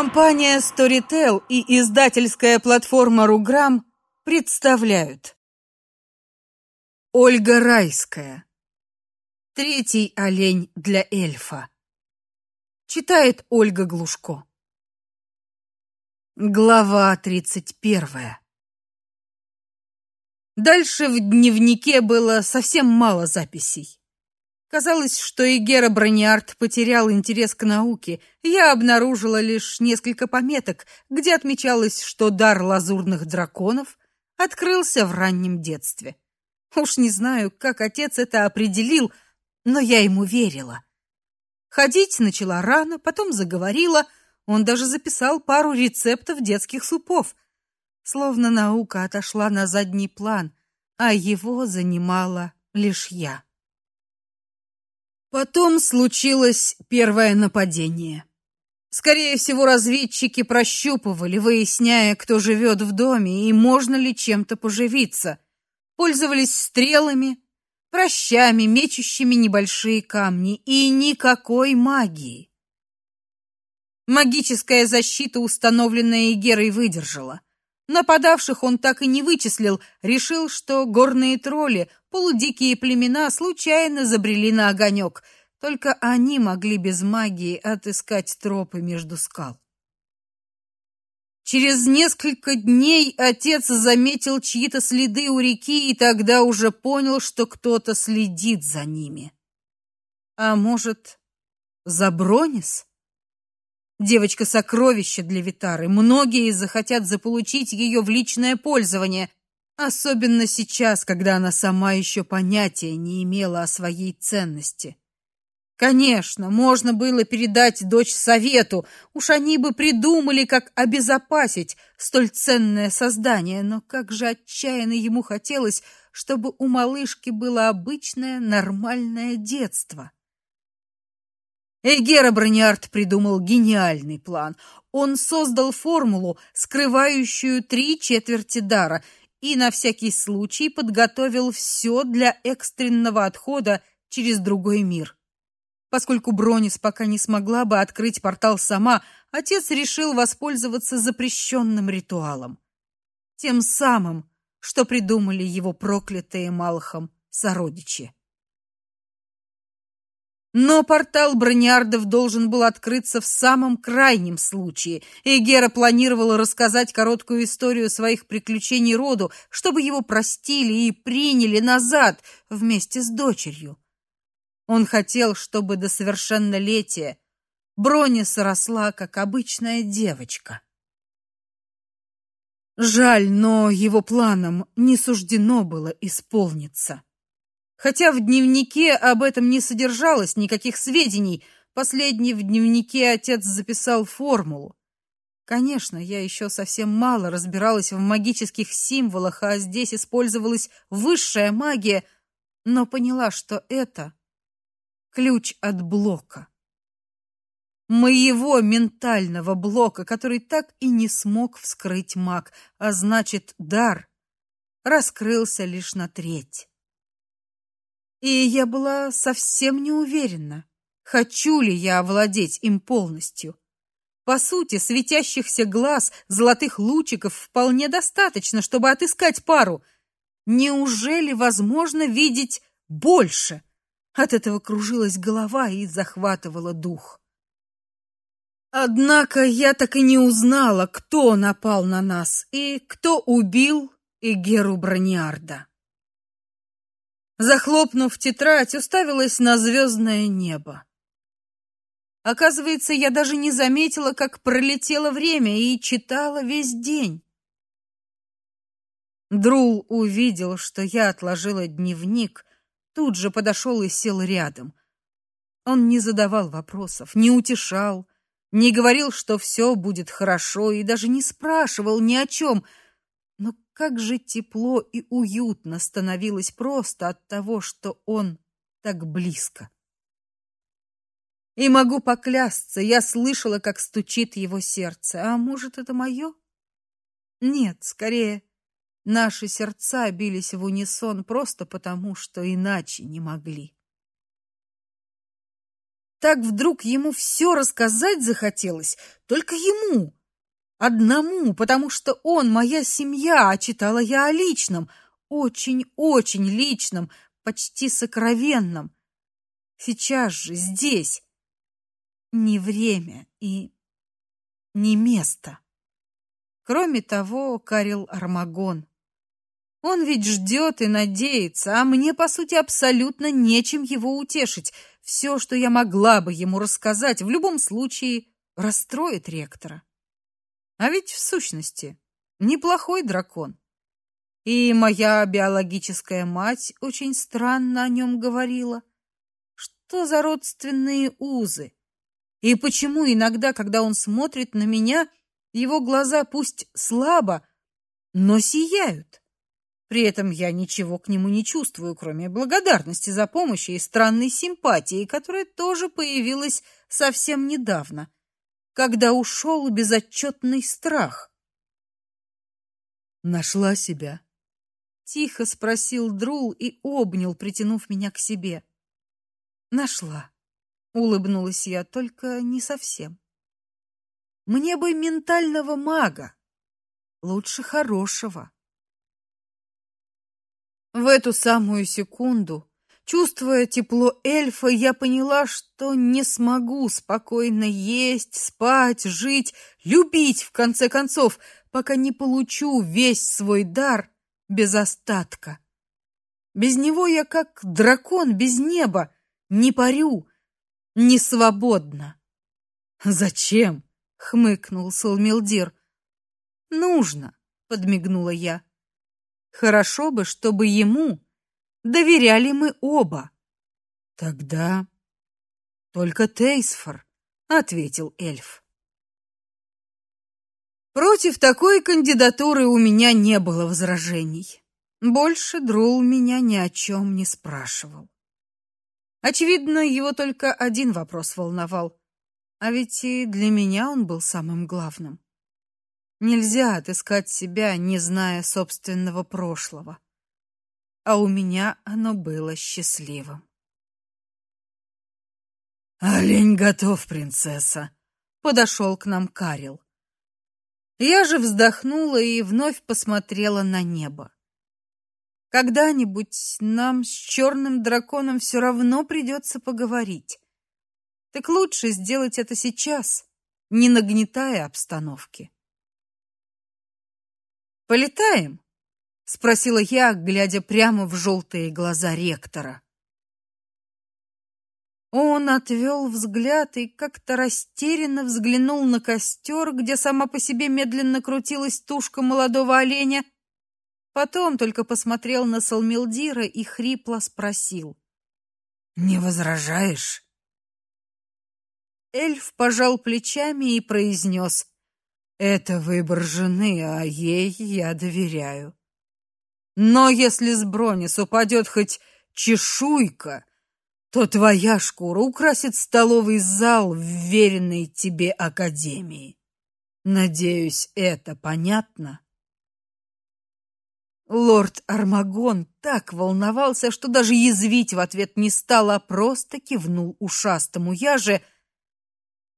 Компания Storytel и издательская платформа Руграм представляют. Ольга Райская. Третий олень для эльфа Читает Ольга Глушко. Глава тридцать первая. Дальше в дневнике было совсем мало записей. Казалось, что и Гера Брониард потерял интерес к науке. Я обнаружила лишь несколько пометок, где отмечалось, что дар лазурных драконов открылся в раннем детстве. Уж не знаю, как отец это определил, но я ему верила. Ходить начала рано, потом заговорила, он даже записал пару рецептов детских супов. Словно наука отошла на задний план, а его занимала лишь я. Потом случилось первое нападение. Скорее всего, разведчики прощупывали, выясняя, кто живет в доме и можно ли чем-то поживиться. Пользовались стрелами, прощами, мечущими небольшие камни и никакой магии. Магическая защита, установленная Игерой, выдержала. Нападавших он так и не вычислил, решил, что горные тролли, полудикие племена случайно забрели на огонек. Только они могли без магии отыскать тропы между скал. Через несколько дней отец заметил чьи-то следы у реки и тогда уже понял, что кто-то следит за ними. А может, за Бронис? Девочка сокровище для Витары. Многие захотят заполучить ее в личное пользование, особенно сейчас, когда она сама еще понятия не имела о своей ценности. Конечно, можно было передать дочь совету. Уж они бы придумали, как обезопасить столь ценное создание, но как же отчаянно ему хотелось, чтобы у малышки было обычное нормальное детство. Эгера Брониард придумал гениальный план. Он создал формулу, скрывающую три четверти дара, и на всякий случай подготовил все для экстренного отхода через другой мир. Поскольку Бронис пока не смогла бы открыть портал сама, отец решил воспользоваться запрещенным ритуалом. Тем самым, что придумали его проклятые Малхом сородичи. Но портал Брониардов должен был открыться в самом крайнем случае, и Гера планировала рассказать короткую историю своих приключений роду, чтобы его простили и приняли назад вместе с дочерью. Он хотел, чтобы до совершеннолетия Бронис росла как обычная девочка. Жаль, но его планам не суждено было исполниться. Хотя в дневнике об этом не содержалось никаких сведений, последний в дневнике отец записал формулу. Конечно, я еще совсем мало разбиралась в магических символах, а здесь использовалась высшая магия, но поняла, что это ключ от блока. Моего ментального блока, который так и не смог вскрыть маг, а значит, дар раскрылся лишь на треть. И я была совсем не уверена, хочу ли я овладеть им полностью. По сути, светящихся глаз, золотых лучиков вполне достаточно, чтобы отыскать пару. Неужели возможно видеть больше? От этого кружилась голова и захватывала дух. Однако я так и не узнала, кто напал на нас и кто убил Игеру Брониарда. Захлопнув тетрадь, уставилась на звездное небо. Оказывается, я даже не заметила, как пролетело время, и читала весь день. Друл увидел, что я отложила дневник, тут же подошел и сел рядом. Он не задавал вопросов, не утешал, не говорил, что все будет хорошо, и даже не спрашивал ни о чем — но как же тепло и уютно становилось просто от того, что он так близко. И могу поклясться, я слышала, как стучит его сердце. А может, это мое? Нет, скорее наши сердца бились в унисон просто потому, что иначе не могли. так вдруг ему все рассказать захотелось, только ему, одному, потому что он моя семья, а читала я о личном, очень-очень личном, почти сокровенном. Сейчас же здесь не время и не место. Кроме того, Карил Армагон. Он ведь ждет и надеется, а мне, по сути, абсолютно нечем его утешить. Все, что я могла бы ему рассказать, в любом случае расстроит ректора. А ведь в сущности неплохой дракон. И моя биологическая мать очень странно о нем говорила. Что за родственные узы? И почему иногда, когда он смотрит на меня, его глаза пусть слабо, но сияют? При этом я ничего к нему не чувствую, кроме благодарности за помощь и странной симпатии, которая тоже появилась совсем недавно, когда ушел безотчетный страх. Нашла себя, тихо спросил Друл и обнял, притянув меня к себе. Нашла. Улыбнулась я, только не совсем. Мне бы ментального мага, лучше хорошего. В эту самую секунду, чувствуя тепло эльфа, я поняла, что не смогу спокойно есть, спать, жить, любить в конце концов, пока не получу весь свой дар без остатка. Без него я как дракон без неба, не парю, не свободна. Зачем? хмыкнул Солмилдир. Нужно, подмигнула я. Хорошо бы, чтобы ему доверяли мы оба. Тогда только Тейсфор, ответил эльф. Против такой кандидатуры у меня не было возражений. Больше Друл меня ни о чем не спрашивал. Очевидно, его только один вопрос волновал. А ведь и для меня он был самым главным. Нельзя отыскать себя, не зная собственного прошлого. А у меня оно было счастливым. Олень готов, принцесса, подошел к нам Карил. Я же вздохнула и вновь посмотрела на небо. Когда-нибудь нам с черным драконом все равно придется поговорить. Так лучше сделать это сейчас, не нагнетая обстановки. Полетаем? Спросила я, глядя прямо в желтые глаза ректора. Он отвел взгляд и как-то растерянно взглянул на костер, где сама по себе медленно крутилась тушка молодого оленя. Потом только посмотрел на Салмилдира и хрипло спросил: "Не возражаешь?" Эльф пожал плечами и произнес: это выбор жены, а ей я доверяю. Но если с Бронис упадет хоть чешуйка, то твоя шкура украсит столовый зал в веренной тебе академии. Надеюсь, это понятно. Лорд Армагон так волновался, что даже язвить в ответ не стал, а просто кивнул ушастому. Я же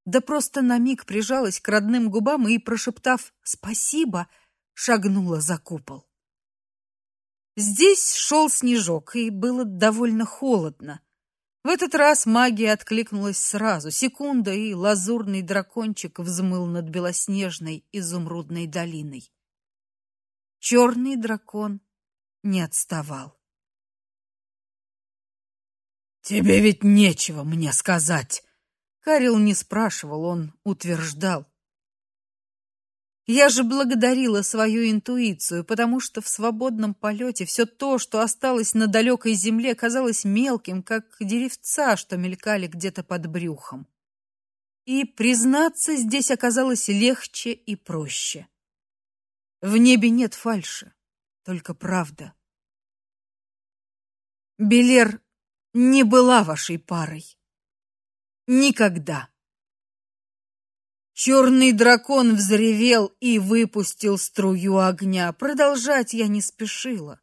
да просто на миг прижалась к родным губам и, прошептав «спасибо», шагнула за купол. Здесь шел снежок, и было довольно холодно. В этот раз магия откликнулась сразу. Секунда, и лазурный дракончик взмыл над белоснежной изумрудной долиной. Черный дракон не отставал. Тебе ведь нечего мне сказать, Карил не спрашивал, он утверждал. Я же благодарила свою интуицию, потому что в свободном полете все то, что осталось на далекой земле, казалось мелким, как деревца, что мелькали где-то под брюхом. И признаться, здесь оказалось легче и проще. В небе нет фальши, только правда. Белер не была вашей парой. Никогда. Черный дракон взревел и выпустил струю огня. Продолжать я не спешила.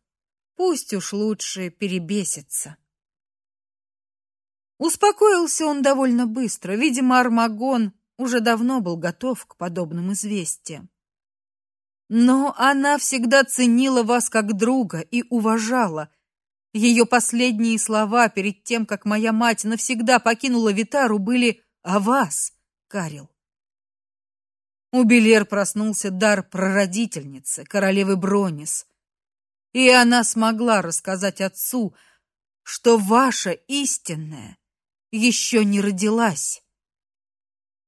Пусть уж лучше перебесится. Успокоился он довольно быстро. Видимо, Армагон уже давно был готов к подобным известиям. Но она всегда ценила вас как друга и уважала. Ее последние слова перед тем, как моя мать навсегда покинула Витару, были о вас, Карил. У Белер проснулся дар прародительницы, королевы Бронис. И она смогла рассказать отцу, что ваша истинная еще не родилась.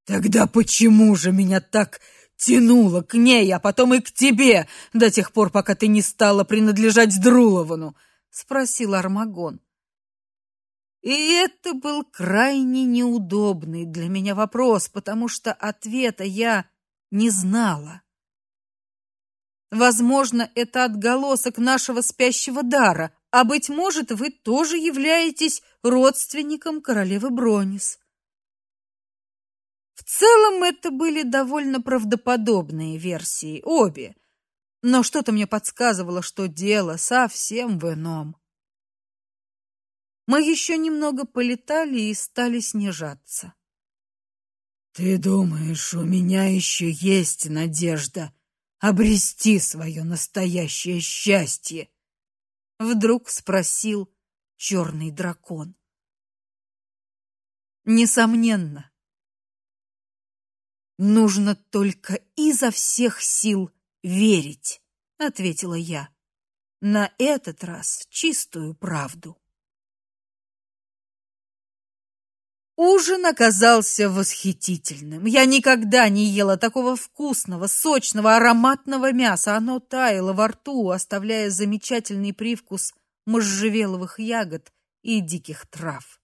Тогда почему же меня так тянуло к ней, а потом и к тебе, до тех пор, пока ты не стала принадлежать Друловану? спросил Армагон. И это был крайне неудобный для меня вопрос, потому что ответа я не знала. Возможно, это отголосок нашего спящего дара, а быть может, вы тоже являетесь родственником королевы Бронис. В целом это были довольно правдоподобные версии, обе. Но что-то мне подсказывало, что дело совсем в ином. Мы еще немного полетали и стали снижаться. Ты думаешь, у меня еще есть надежда обрести свое настоящее счастье? Вдруг спросил черный дракон. Несомненно. Нужно только изо всех сил верить, ответила я. На этот раз чистую правду. Ужин оказался восхитительным. Я никогда не ела такого вкусного, сочного, ароматного мяса. Оно таяло во рту, оставляя замечательный привкус можжевеловых ягод и диких трав.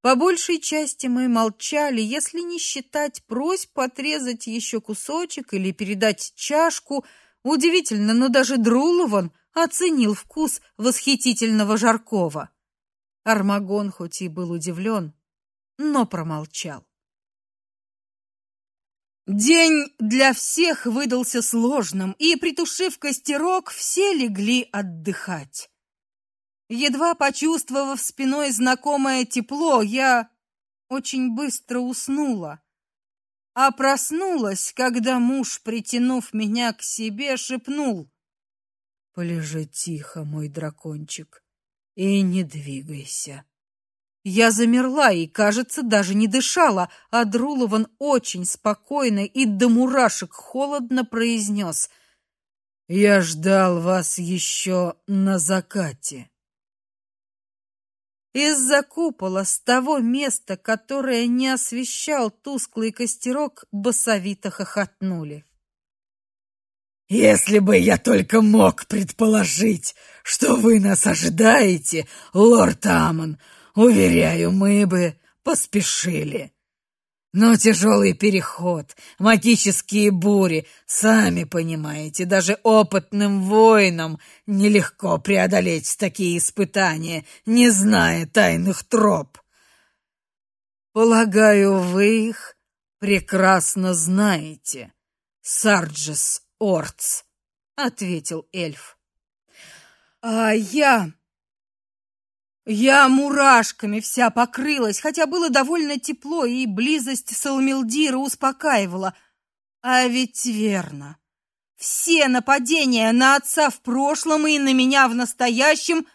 По большей части мы молчали, если не считать просьб потрезать еще кусочек или передать чашку. Удивительно, но даже Друлован оценил вкус восхитительного жаркого. Армагон хоть и был удивлен, но промолчал. День для всех выдался сложным, и, притушив костерок, все легли отдыхать. Едва почувствовав спиной знакомое тепло, я очень быстро уснула, а проснулась, когда муж, притянув меня к себе, шепнул: "Полежи тихо, мой дракончик, и не двигайся". Я замерла и, кажется, даже не дышала, а Друлован очень спокойно и до мурашек холодно произнес. «Я ждал вас еще на закате». Из-за купола, с того места, которое не освещал тусклый костерок, басовито хохотнули. «Если бы я только мог предположить, что вы нас ожидаете, лорд Амон, Уверяю, мы бы поспешили. Но тяжелый переход, магические бури, сами понимаете, даже опытным воинам нелегко преодолеть такие испытания, не зная тайных троп. Полагаю, вы их прекрасно знаете, Сарджес Орц, ответил эльф. А я я мурашками вся покрылась, хотя было довольно тепло, и близость Салмилдира успокаивала. А ведь верно. Все нападения на отца в прошлом и на меня в настоящем,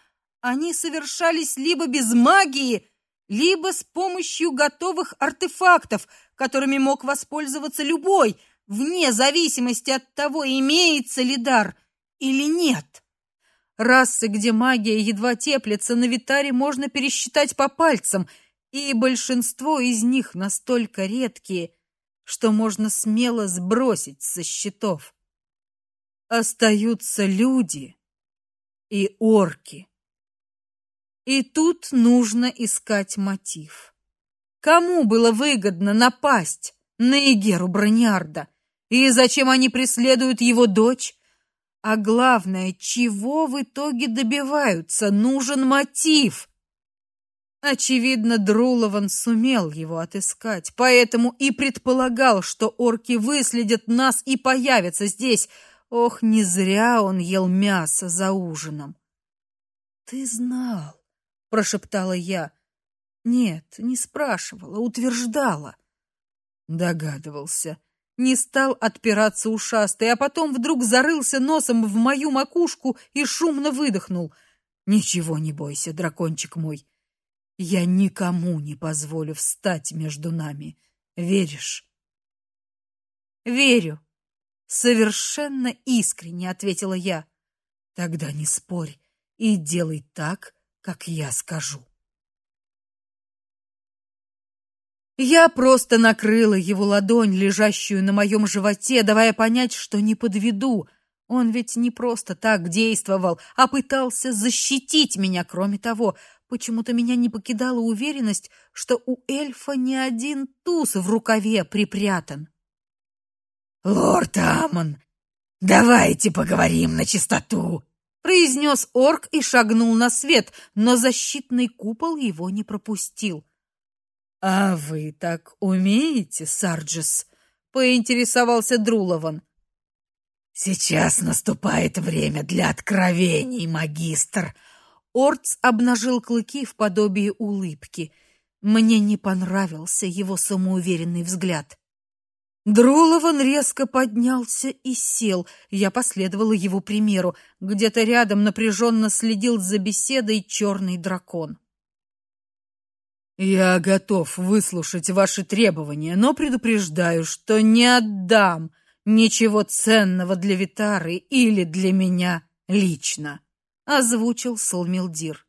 они совершались либо без магии, либо с помощью готовых артефактов, которыми мог воспользоваться любой, вне зависимости от того, имеется ли дар или нет. Расы, где магия едва теплится, на Витаре можно пересчитать по пальцам, и большинство из них настолько редкие, что можно смело сбросить со счетов. Остаются люди и орки. И тут нужно искать мотив. Кому было выгодно напасть на Игеру Брониарда? И зачем они преследуют его дочь? А главное, чего в итоге добиваются? Нужен мотив. Очевидно, Друлован сумел его отыскать, поэтому и предполагал, что орки выследят нас и появятся здесь. Ох, не зря он ел мясо за ужином. Ты знал, прошептала я. Нет, не спрашивала, утверждала. Догадывался. Не стал отпираться ушастый, а потом вдруг зарылся носом в мою макушку и шумно выдохнул. Ничего не бойся, дракончик мой. Я никому не позволю встать между нами. Веришь? Верю, совершенно искренне ответила я. Тогда не спорь и делай так, как я скажу. Я просто накрыла его ладонь, лежащую на моем животе, давая понять, что не подведу. Он ведь не просто так действовал, а пытался защитить меня. Кроме того, почему-то меня не покидала уверенность, что у эльфа не один туз в рукаве припрятан. «Лорд Амон, давайте поговорим на чистоту!» произнес орк и шагнул на свет, но защитный купол его не пропустил. А вы так умеете, Сарджис? поинтересовался Друлован. Сейчас наступает время для откровений, магистр. Орц обнажил клыки в подобии улыбки. Мне не понравился его самоуверенный взгляд. Друлован резко поднялся и сел. Я последовала его примеру. Где-то рядом напряженно следил за беседой черный дракон. Я готов выслушать ваши требования, но предупреждаю, что не отдам ничего ценного для Витары или для меня лично, озвучил Солмилдир.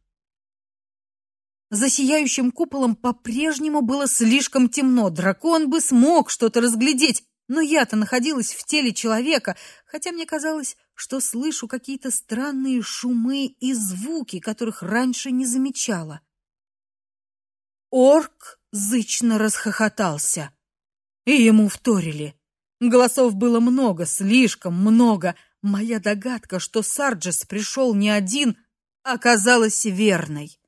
За сияющим куполом по-прежнему было слишком темно. Дракон бы смог что-то разглядеть, но я-то находилась в теле человека, хотя мне казалось, что слышу какие-то странные шумы и звуки, которых раньше не замечала. Орк зычно расхохотался, и ему вторили. Голосов было много, слишком много. Моя догадка, что Сарджес пришел не один, оказалась верной.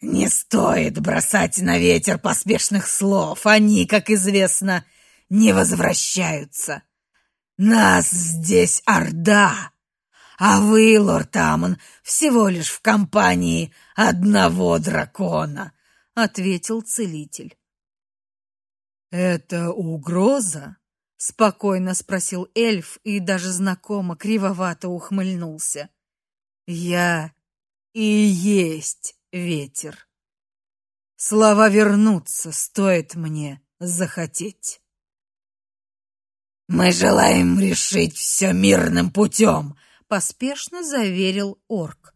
Не стоит бросать на ветер поспешных слов. Они, как известно, не возвращаются. Нас здесь орда, а вы, лорд Амон, всего лишь в компании одного дракона ответил целитель. Это угроза? спокойно спросил эльф и даже знакомо кривовато ухмыльнулся. Я и есть ветер. Слова вернуться стоит мне захотеть. Мы желаем решить все мирным путем», — поспешно заверил орк.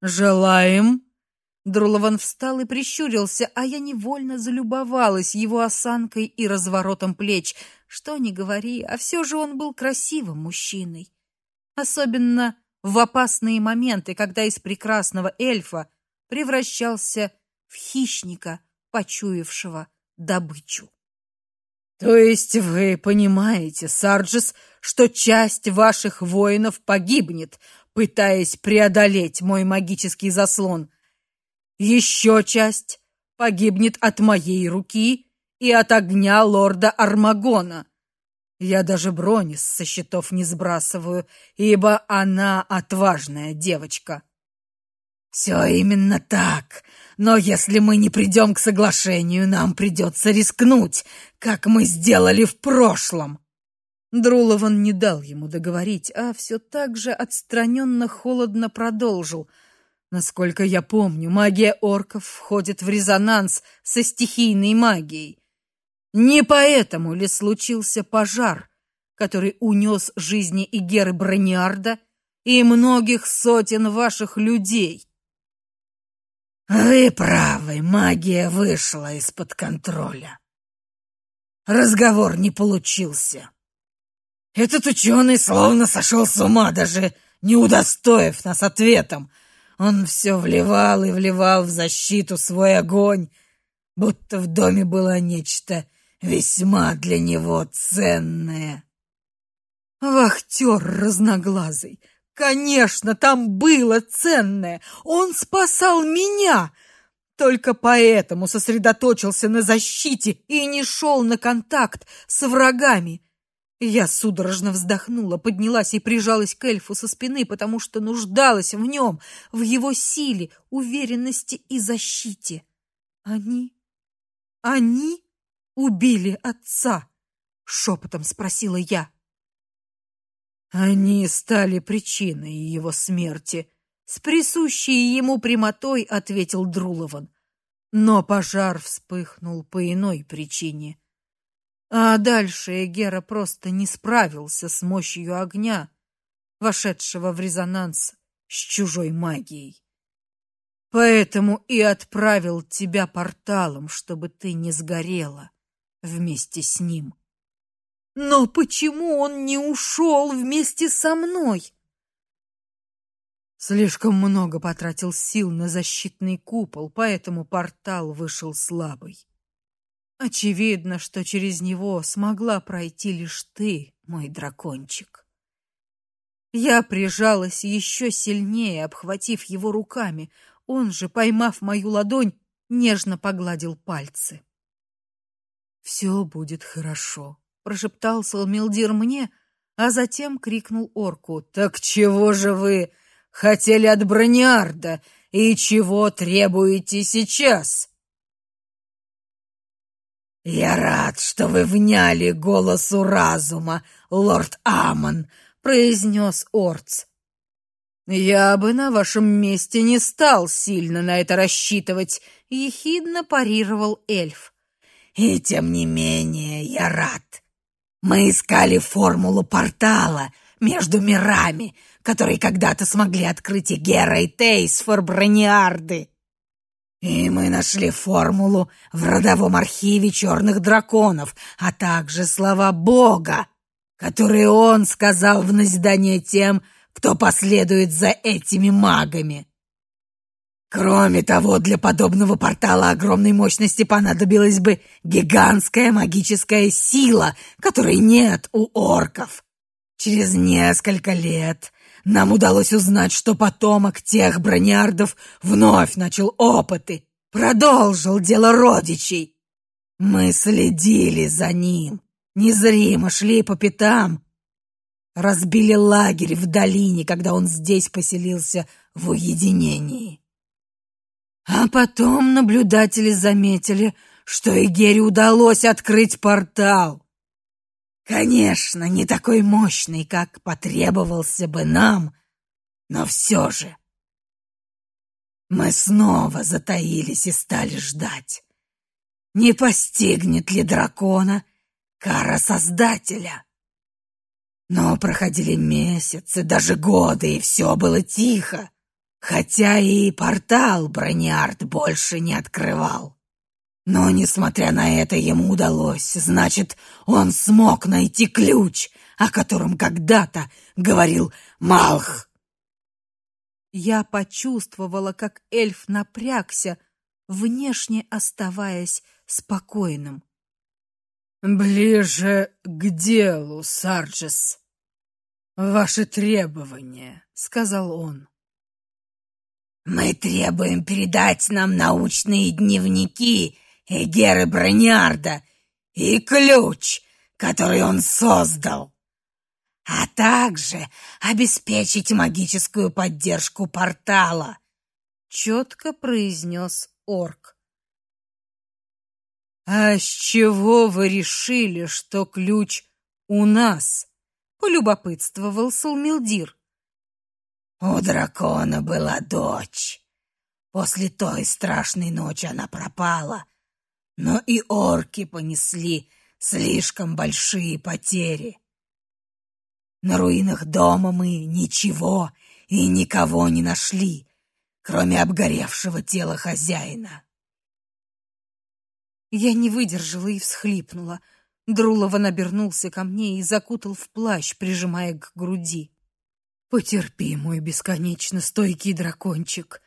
Желаем Друлован встал и прищурился, а я невольно залюбовалась его осанкой и разворотом плеч. Что ни говори, а все же он был красивым мужчиной. Особенно в опасные моменты, когда из прекрасного эльфа превращался в хищника, почуявшего добычу. То есть вы понимаете, Сарджис, что часть ваших воинов погибнет, пытаясь преодолеть мой магический заслон? Еще часть погибнет от моей руки и от огня лорда Армагона. Я даже Бронис со счетов не сбрасываю, ибо она отважная девочка. Все именно так. Но если мы не придем к соглашению, нам придется рискнуть, как мы сделали в прошлом. Друлован не дал ему договорить, а все так же отстраненно холодно продолжил — Насколько я помню, магия орков входит в резонанс со стихийной магией. Не поэтому ли случился пожар, который унес жизни и Геры Брониарда и многих сотен ваших людей? Вы правы, магия вышла из-под контроля. Разговор не получился. Этот ученый словно сошел с ума, даже не удостоив нас ответом. Он все вливал и вливал в защиту свой огонь, будто в доме было нечто весьма для него ценное. Вахтер разноглазый. Конечно, там было ценное. Он спасал меня. Только поэтому сосредоточился на защите и не шел на контакт с врагами. Я судорожно вздохнула, поднялась и прижалась к эльфу со спины, потому что нуждалась в нем, в его силе, уверенности и защите. Они они убили отца, шепотом спросила я. Они стали причиной его смерти, с присущей ему прямотой ответил Друлован. Но пожар вспыхнул по иной причине. А дальше Эгера просто не справился с мощью огня, вошедшего в резонанс с чужой магией. Поэтому и отправил тебя порталом, чтобы ты не сгорела вместе с ним. Но почему он не ушел вместе со мной? Слишком много потратил сил на защитный купол, поэтому портал вышел слабый. Очевидно, что через него смогла пройти лишь ты, мой дракончик. Я прижалась еще сильнее, обхватив его руками. Он же, поймав мою ладонь, нежно погладил пальцы. «Все будет хорошо, прошептал Салмилдир мне, а затем крикнул орку: "Так чего же вы хотели от Брониарда и чего требуете сейчас? Я рад, что вы вняли голосу разума, лорд Амон, произнес Орц. Я бы на вашем месте не стал сильно на это рассчитывать, ехидно парировал эльф. И тем не менее, я рад. Мы искали формулу портала между мирами, которые когда-то смогли открыть и Гера, и Тейсфор Брониарды. И мы нашли формулу в родовом архиве черных драконов, а также слова Бога, которые он сказал в назидание тем, кто последует за этими магами. Кроме того, для подобного портала огромной мощности понадобилась бы гигантская магическая сила, которой нет у орков. Через несколько лет нам удалось узнать, что потомок тех брониардов вновь начал опыты, продолжил дело родичей. Мы следили за ним, незримо шли по пятам, разбили лагерь в долине, когда он здесь поселился в уединении. А потом наблюдатели заметили, что Игере удалось открыть портал. Конечно, не такой мощный, как потребовался бы нам, но все же. Мы снова затаились и стали ждать. Не постигнет ли дракона кара Создателя? Но проходили месяцы, даже годы, и все было тихо, хотя и портал Брониард больше не открывал. Но, несмотря на это, ему удалось. Значит, он смог найти ключ, о котором когда-то говорил Малх. Я почувствовала, как эльф напрягся, внешне оставаясь спокойным. Ближе к делу, Сарджес. Ваши требования, сказал он. Мы требуем передать нам научные дневники Эгеры Брониарда и ключ, который он создал, а также обеспечить магическую поддержку портала, четко произнес орк. А с чего вы решили, что ключ у нас? полюбопытствовал Сулмилдир. У дракона была дочь. После той страшной ночи она пропала, но и орки понесли слишком большие потери. На руинах дома мы ничего и никого не нашли, кроме обгоревшего тела хозяина. Я не выдержала и всхлипнула. Друлова набернулся ко мне и закутал в плащ, прижимая к груди. Потерпи, мой бесконечно стойкий дракончик.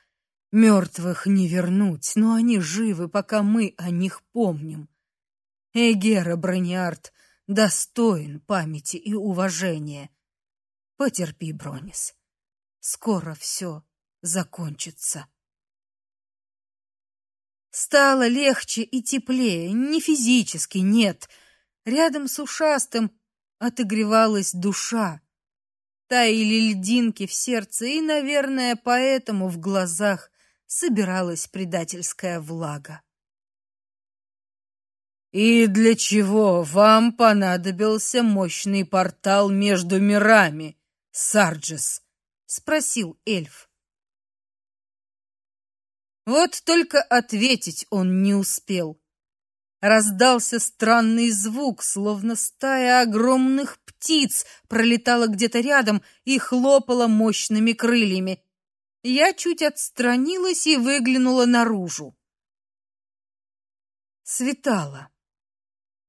Мертвых не вернуть, но они живы, пока мы о них помним. Эгера Брониард достоин памяти и уважения. Потерпи, Бронис. Скоро все закончится. Стало легче и теплее, не физически, нет. Рядом с ушастым отогревалась душа. Таяли льдинки в сердце, и, наверное, поэтому в глазах собиралась предательская влага. И для чего вам понадобился мощный портал между мирами, Сарджес? спросил эльф. Вот только ответить он не успел. Раздался странный звук, словно стая огромных птиц пролетала где-то рядом и хлопала мощными крыльями. Я чуть отстранилась и выглянула наружу. Светало.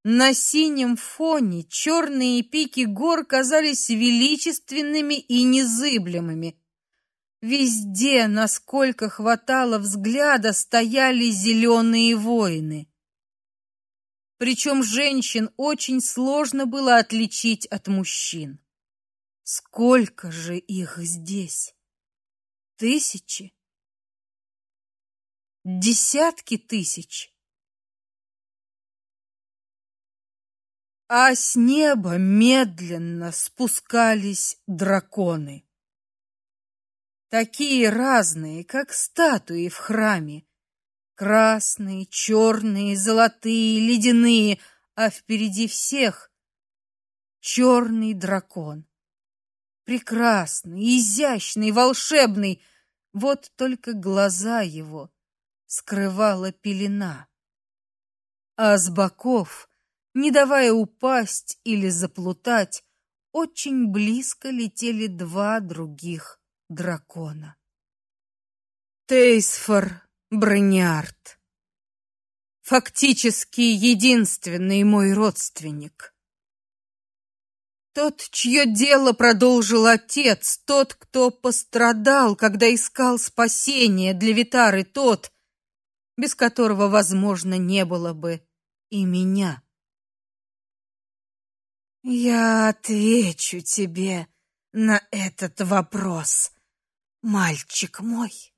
На синем фоне черные пики гор казались величественными и незыблемыми. Везде, насколько хватало взгляда, стояли зеленые воины. Причем женщин очень сложно было отличить от мужчин. Сколько же их здесь? Тысячи? Десятки тысяч? а с неба медленно спускались драконы. Такие разные, как статуи в храме. Красные, черные, золотые, ледяные, а впереди всех черный дракон. Прекрасный, изящный, волшебный. Вот только глаза его скрывала пелена. А с боков не давая упасть или заплутать, очень близко летели два других дракона. Тейсфор Брониард. Фактически единственный мой родственник. Тот, чье дело продолжил отец, тот, кто пострадал, когда искал спасения для Витары, тот, без которого, возможно, не было бы и меня. Я отвечу тебе на этот вопрос, мальчик мой.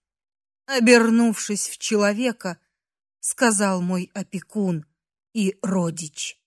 Обернувшись в человека, сказал мой опекун и родич.